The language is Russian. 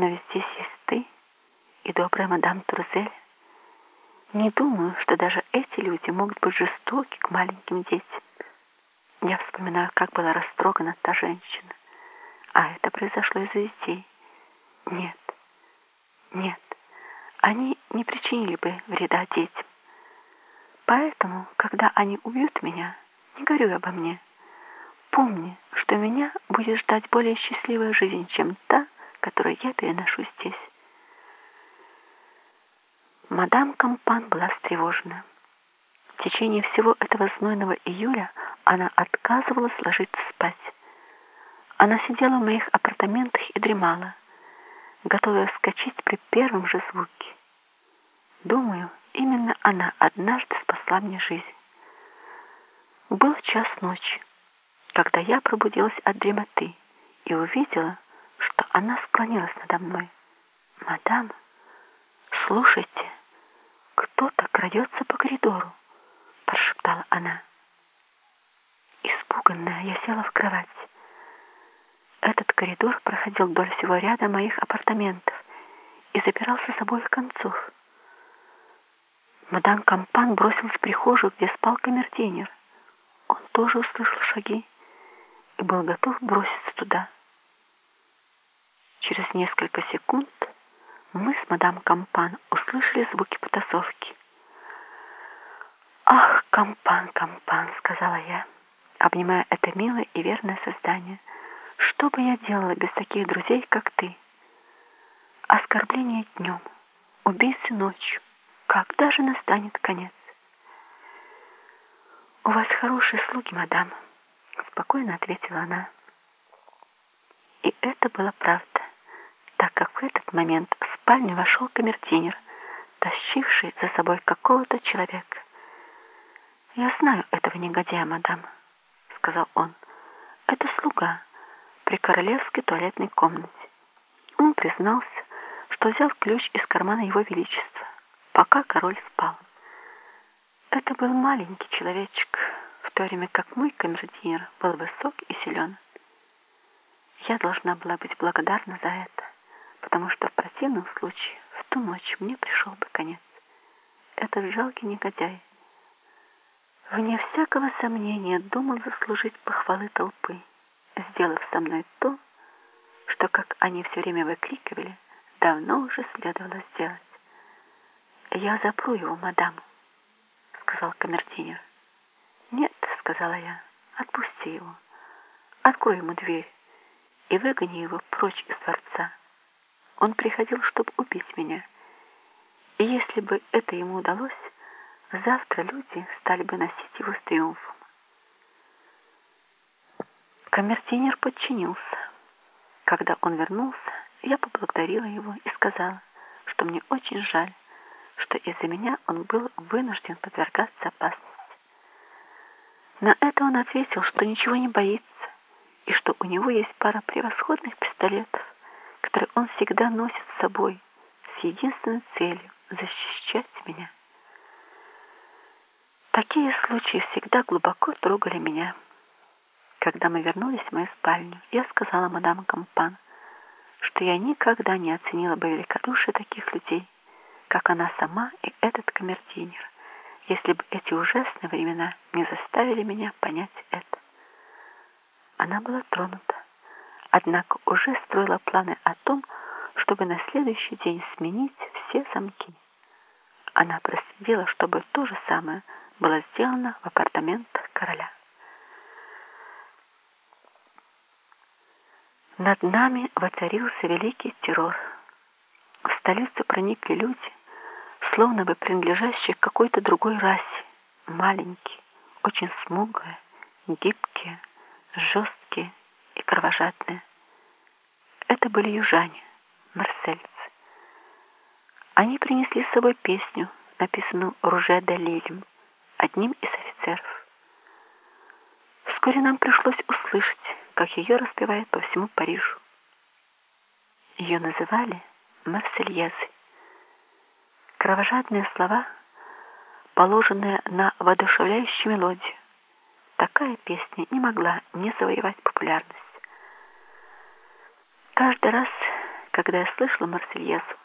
но ведь здесь есть ты и добрая мадам Турзель. Не думаю, что даже эти люди могут быть жестоки к маленьким детям. Я вспоминаю, как была растрогана та женщина. А это произошло из-за детей. Нет, нет, они не причинили бы вреда детям. Поэтому, когда они убьют меня, не говорю обо мне. Помни, что меня будет ждать более счастливая жизнь, чем та, которую я переношу здесь. Мадам Кампан была встревожена. В течение всего этого знойного июля она отказывалась ложиться спать. Она сидела в моих апартаментах и дремала, готовая вскочить при первом же звуке. Думаю, именно она однажды спасла мне жизнь. Был час ночи, когда я пробудилась от дремоты и увидела, она склонилась надо мной. «Мадам, слушайте, кто-то крадется по коридору», — прошептала она. Испуганная, я села в кровать. Этот коридор проходил вдоль всего ряда моих апартаментов и запирался с обоих концов. Мадам Кампан бросилась в прихожую, где спал камердинер. Он тоже услышал шаги и был готов броситься туда. Через несколько секунд мы с мадам Кампан услышали звуки потасовки. «Ах, Кампан, Кампан!» — сказала я, обнимая это милое и верное создание. «Что бы я делала без таких друзей, как ты? Оскорбление днем, убийцы ночью. Когда же настанет конец?» «У вас хорошие слуги, мадам», — спокойно ответила она. И это была правда так как в этот момент в спальню вошел камердинер, тащивший за собой какого-то человека. «Я знаю этого негодяя, мадам», — сказал он. «Это слуга при королевской туалетной комнате». Он признался, что взял ключ из кармана его величества, пока король спал. Это был маленький человечек, в то время как мой камердинер был высок и силен. Я должна была быть благодарна за это потому что в противном случае в ту ночь мне пришел бы конец. Этот жалкий негодяй, вне всякого сомнения, думал заслужить похвалы толпы, сделав со мной то, что, как они все время выкрикивали, давно уже следовало сделать. «Я запру его, мадам», — сказал камердинер. «Нет», — сказала я, — «отпусти его, открой ему дверь и выгони его прочь из дворца». Он приходил, чтобы убить меня. И если бы это ему удалось, завтра люди стали бы носить его с триумфом. Камертинер подчинился. Когда он вернулся, я поблагодарила его и сказала, что мне очень жаль, что из-за меня он был вынужден подвергаться опасности. На это он ответил, что ничего не боится, и что у него есть пара превосходных пистолетов, который он всегда носит с собой с единственной целью — защищать меня. Такие случаи всегда глубоко трогали меня. Когда мы вернулись в мою спальню, я сказала мадам Кампан, что я никогда не оценила бы великодушие таких людей, как она сама и этот камердинер, если бы эти ужасные времена не заставили меня понять это. Она была тронута однако уже строила планы о том, чтобы на следующий день сменить все замки. Она проследила, чтобы то же самое было сделано в апартаментах короля. Над нами воцарился великий террор. В столицу проникли люди, словно бы принадлежащие к какой-то другой расе, маленькие, очень смуглые, гибкие, жесткие, и кровожадная. Это были южане, марсельцы. Они принесли с собой песню, написанную Руже Далилем, одним из офицеров. Вскоре нам пришлось услышать, как ее распевают по всему Парижу. Ее называли Марсельезы. Кровожадные слова, положенные на воодушевляющую мелодию. Такая песня не могла не завоевать популярность. Каждый раз, когда я слышала Марсельезу.